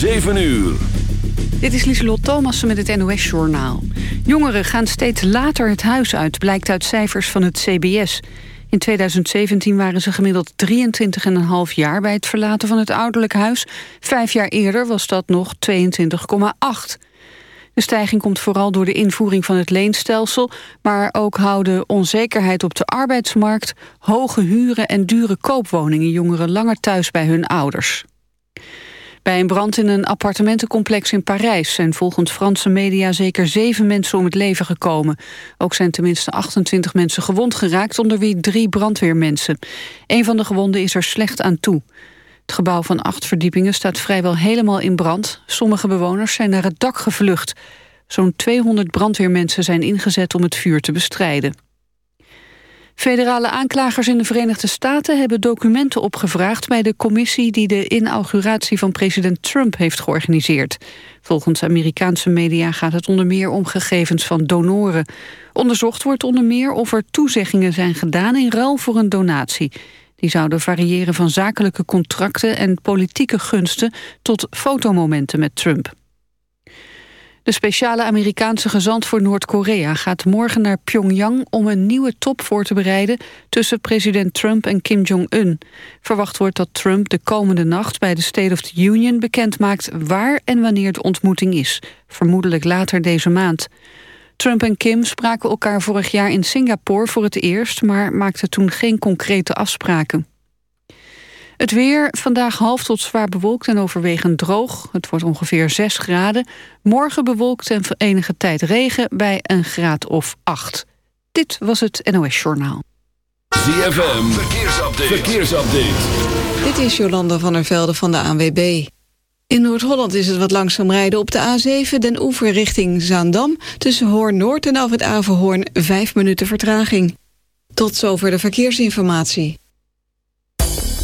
7 uur. Dit is Lieselot Thomassen met het NOS-journaal. Jongeren gaan steeds later het huis uit, blijkt uit cijfers van het CBS. In 2017 waren ze gemiddeld 23,5 jaar bij het verlaten van het ouderlijk huis. Vijf jaar eerder was dat nog 22,8. De stijging komt vooral door de invoering van het leenstelsel... maar ook houden onzekerheid op de arbeidsmarkt... hoge huren en dure koopwoningen jongeren langer thuis bij hun ouders. Bij een brand in een appartementencomplex in Parijs... zijn volgens Franse media zeker zeven mensen om het leven gekomen. Ook zijn tenminste 28 mensen gewond geraakt... onder wie drie brandweermensen. Een van de gewonden is er slecht aan toe. Het gebouw van acht verdiepingen staat vrijwel helemaal in brand. Sommige bewoners zijn naar het dak gevlucht. Zo'n 200 brandweermensen zijn ingezet om het vuur te bestrijden. Federale aanklagers in de Verenigde Staten hebben documenten opgevraagd bij de commissie die de inauguratie van president Trump heeft georganiseerd. Volgens Amerikaanse media gaat het onder meer om gegevens van donoren. Onderzocht wordt onder meer of er toezeggingen zijn gedaan in ruil voor een donatie. Die zouden variëren van zakelijke contracten en politieke gunsten tot fotomomenten met Trump. De speciale Amerikaanse gezant voor Noord-Korea gaat morgen naar Pyongyang om een nieuwe top voor te bereiden tussen president Trump en Kim Jong-un. Verwacht wordt dat Trump de komende nacht bij de State of the Union bekendmaakt waar en wanneer de ontmoeting is. Vermoedelijk later deze maand. Trump en Kim spraken elkaar vorig jaar in Singapore voor het eerst, maar maakten toen geen concrete afspraken. Het weer, vandaag half tot zwaar bewolkt en overwegend droog. Het wordt ongeveer 6 graden. Morgen bewolkt en voor enige tijd regen bij een graad of 8. Dit was het NOS Journaal. ZFM, verkeersupdate. verkeersupdate. Dit is Jolanda van der Velde van de ANWB. In Noord-Holland is het wat langzaam rijden op de A7... den oever richting Zaandam... tussen Hoorn-Noord en af het Averhoorn 5 minuten vertraging. Tot zover de verkeersinformatie.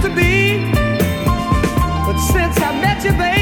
To be. But since I met you, baby,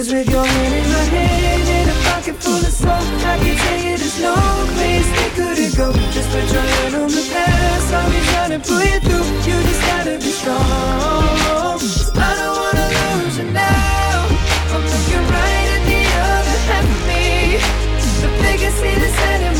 Cause with your hand in my hand And a pocket full of soul I can tell you there's no place they couldn't go. Just put your hand on the past. I'll be trying to pull you through. You just gotta be strong. I don't wanna lose you now. I'm looking right at the other half of me. The biggest see the set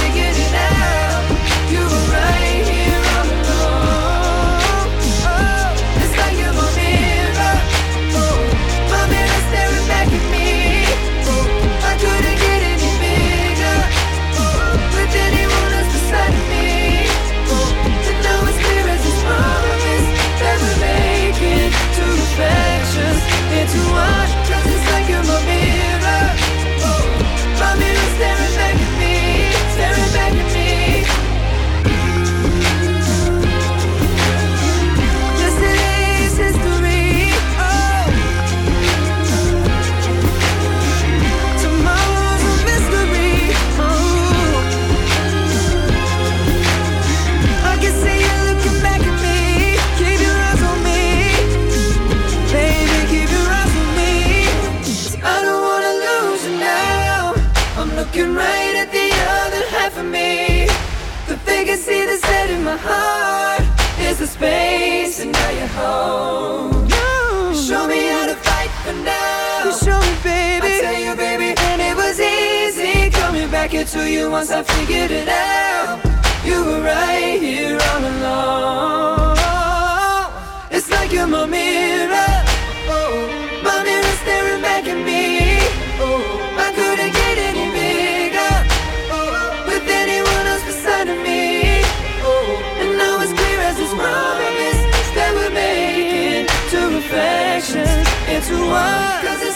figured it out space and now you're home. You Show me how to fight for now. You show me, baby. I tell you, baby And it was easy coming back into you Once I figured it out. You were right here all along. It's like you're my mirror. Oh, My mirror staring back at me. Oh, I couldn't someone.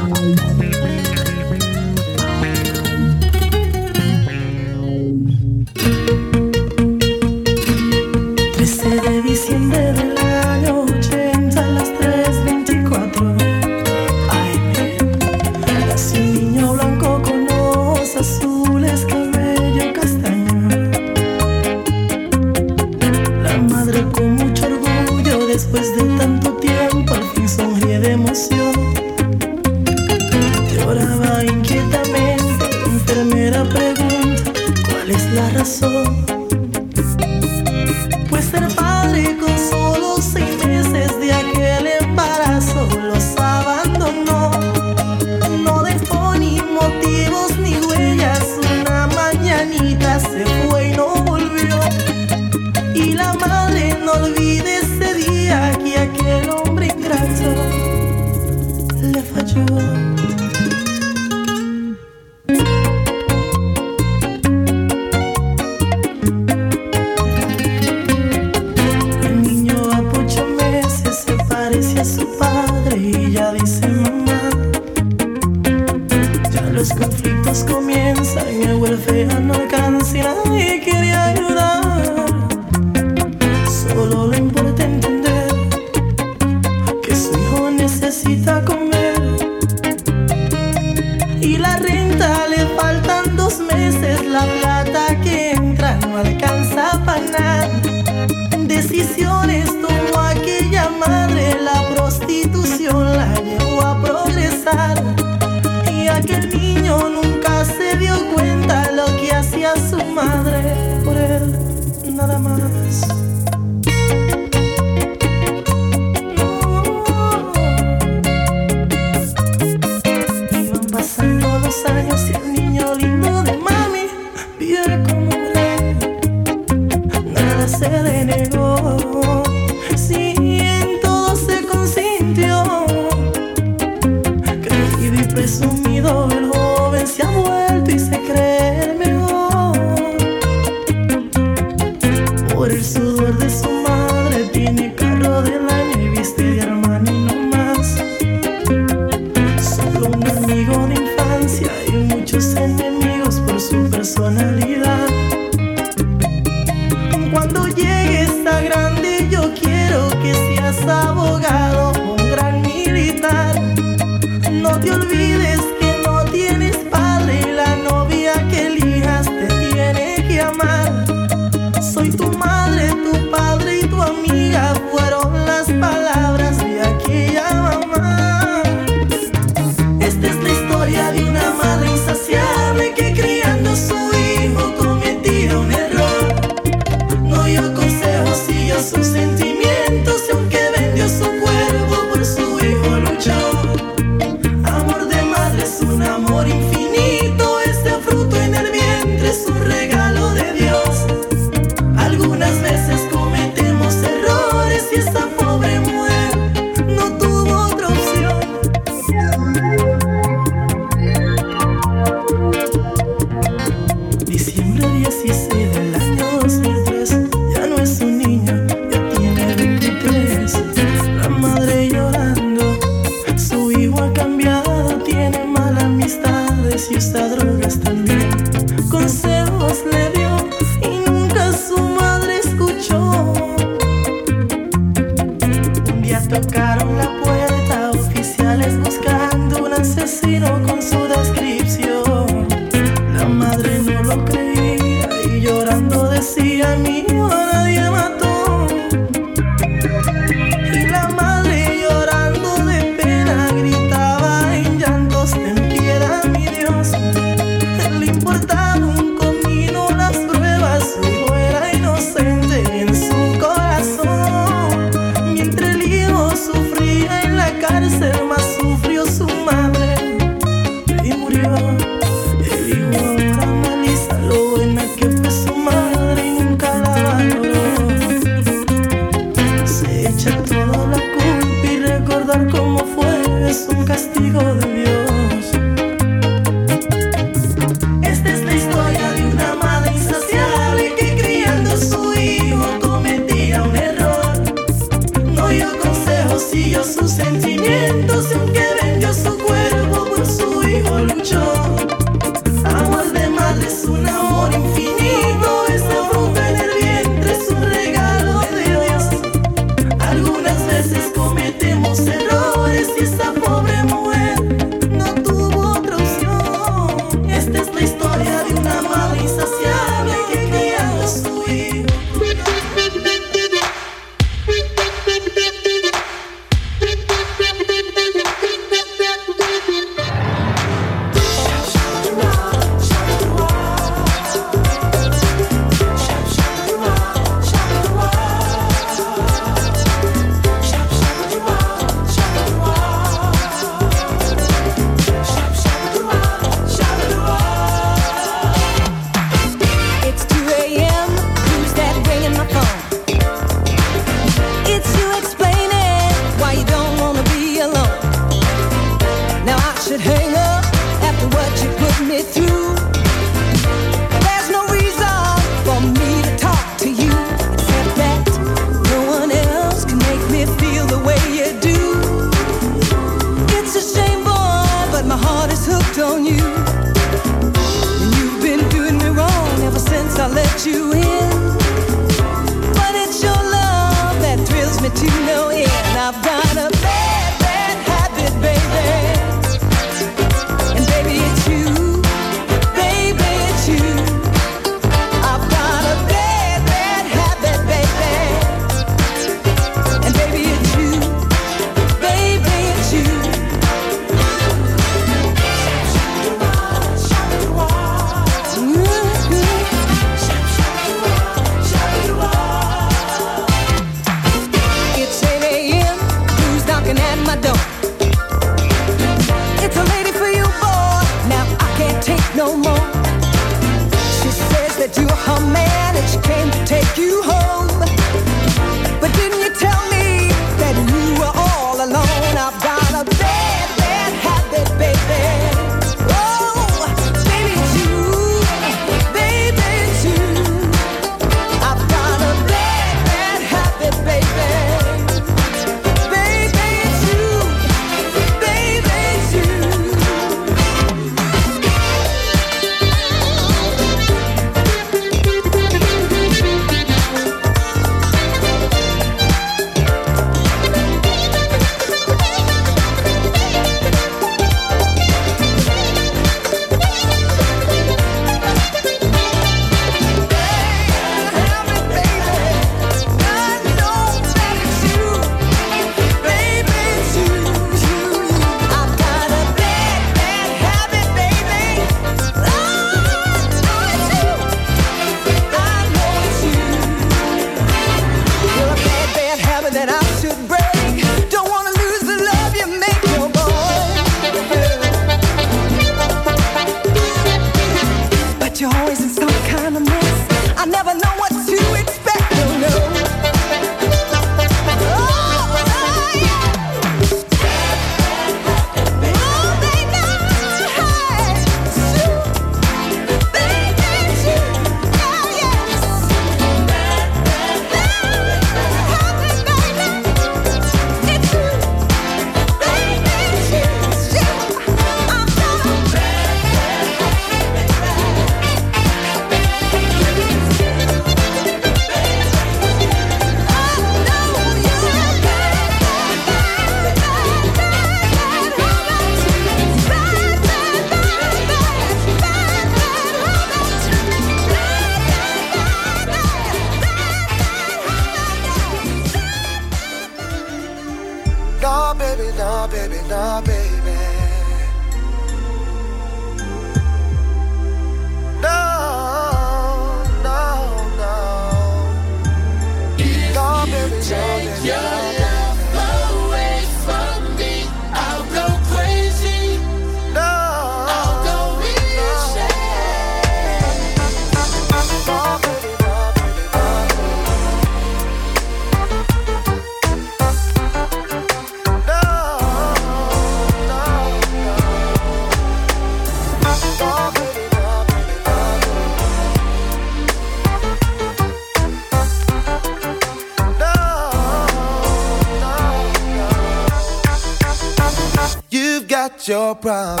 your problem.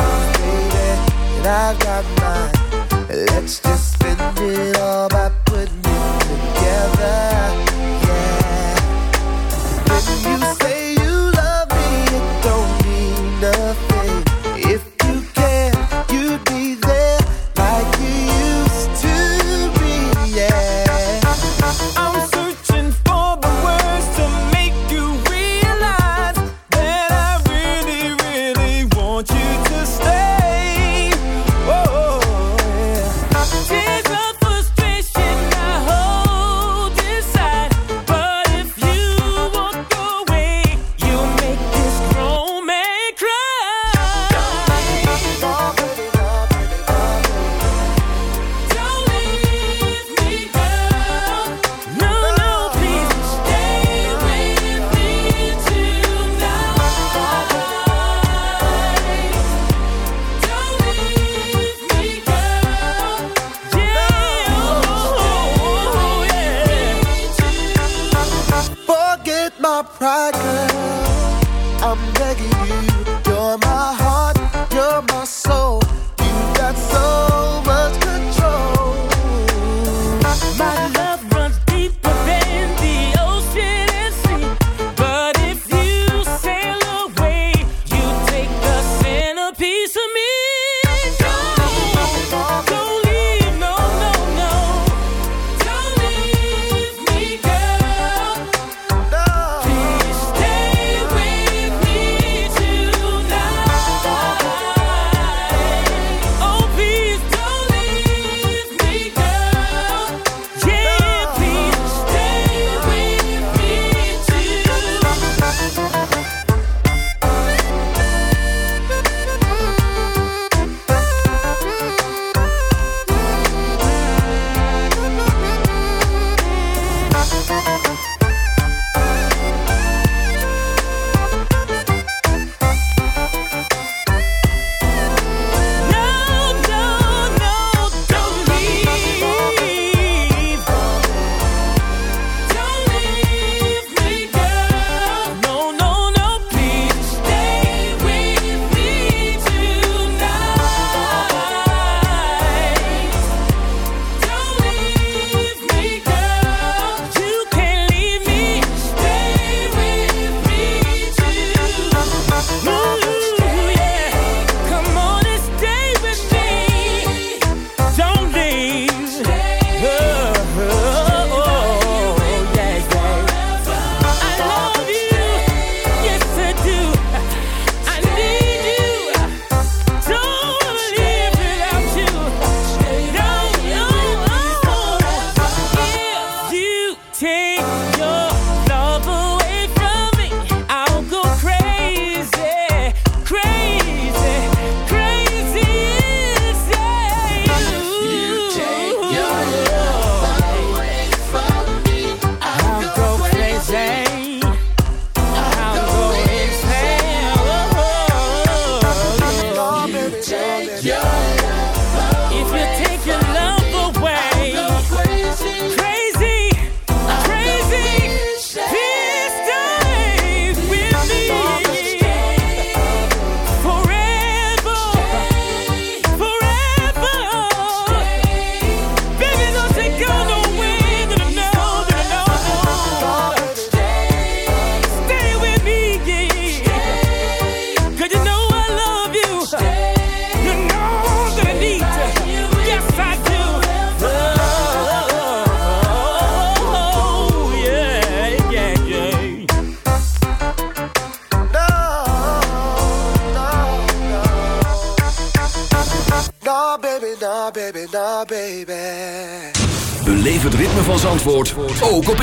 Forget my pride, girl. I'm begging you.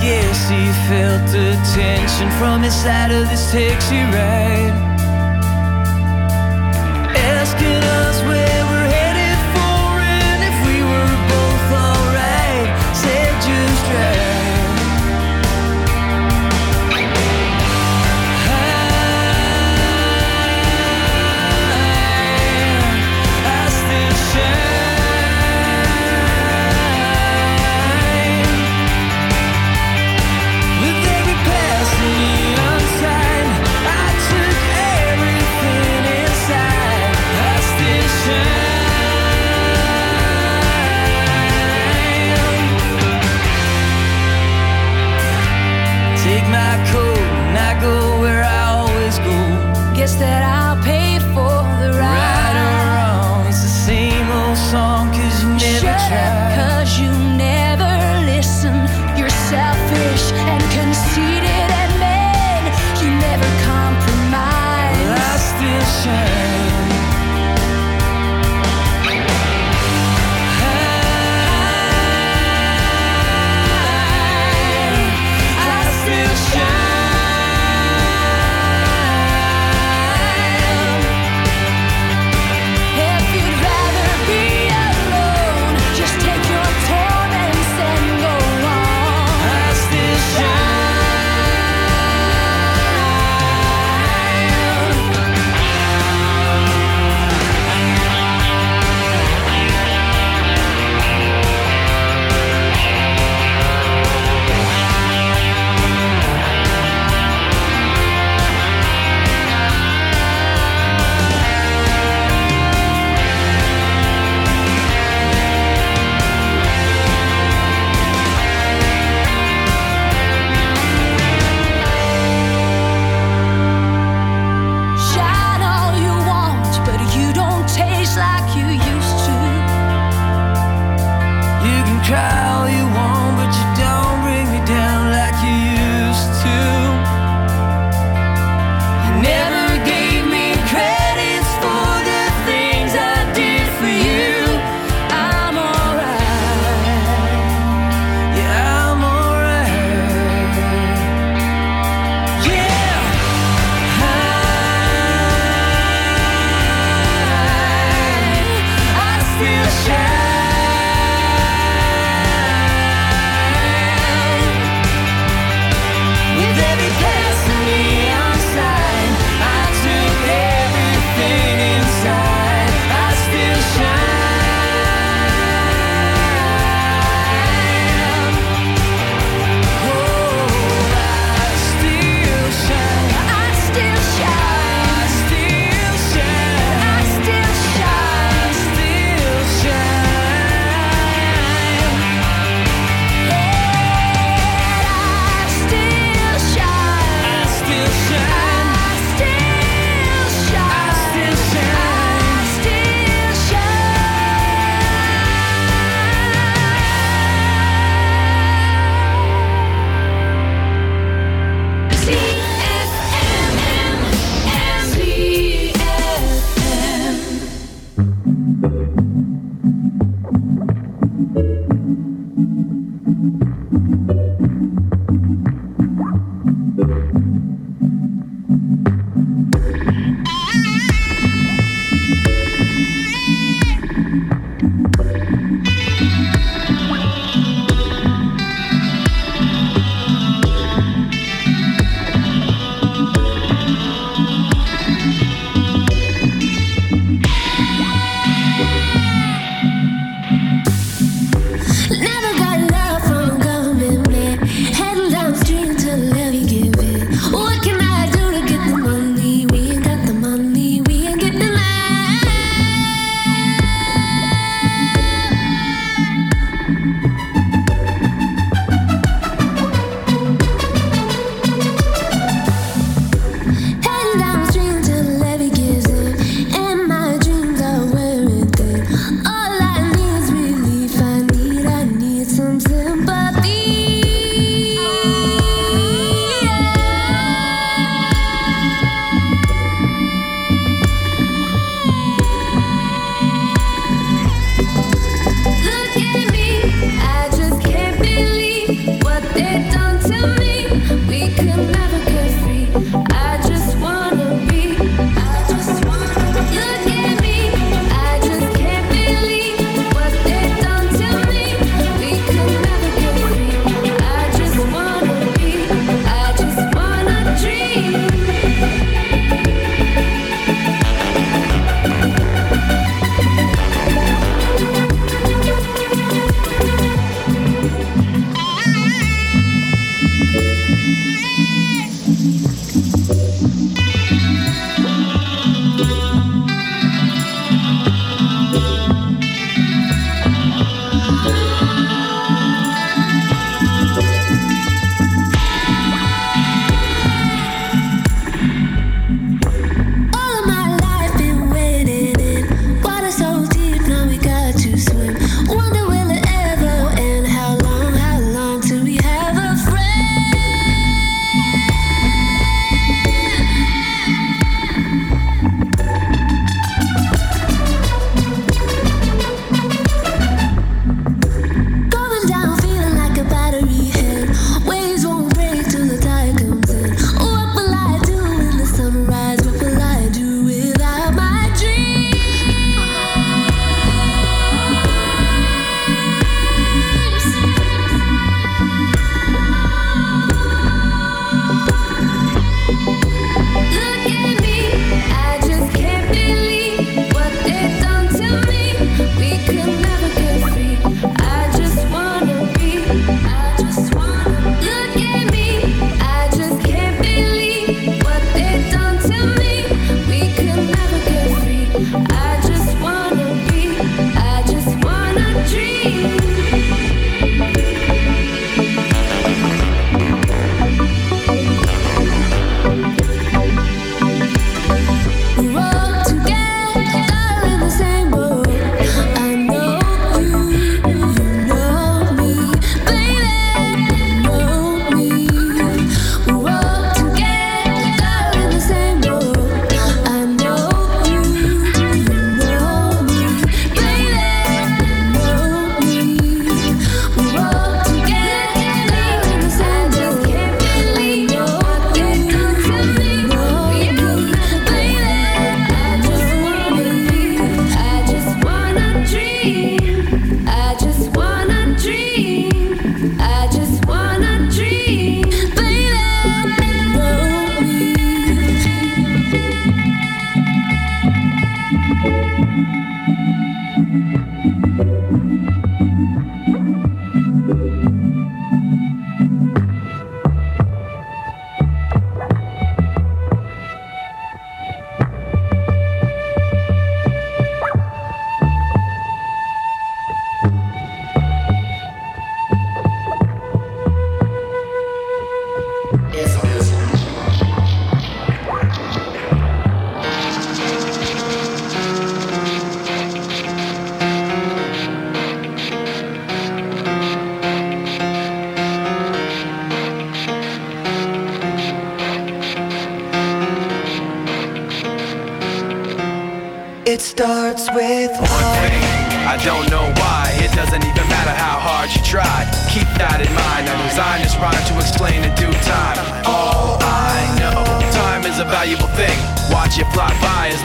guess he felt the tension from inside of this taxi ride.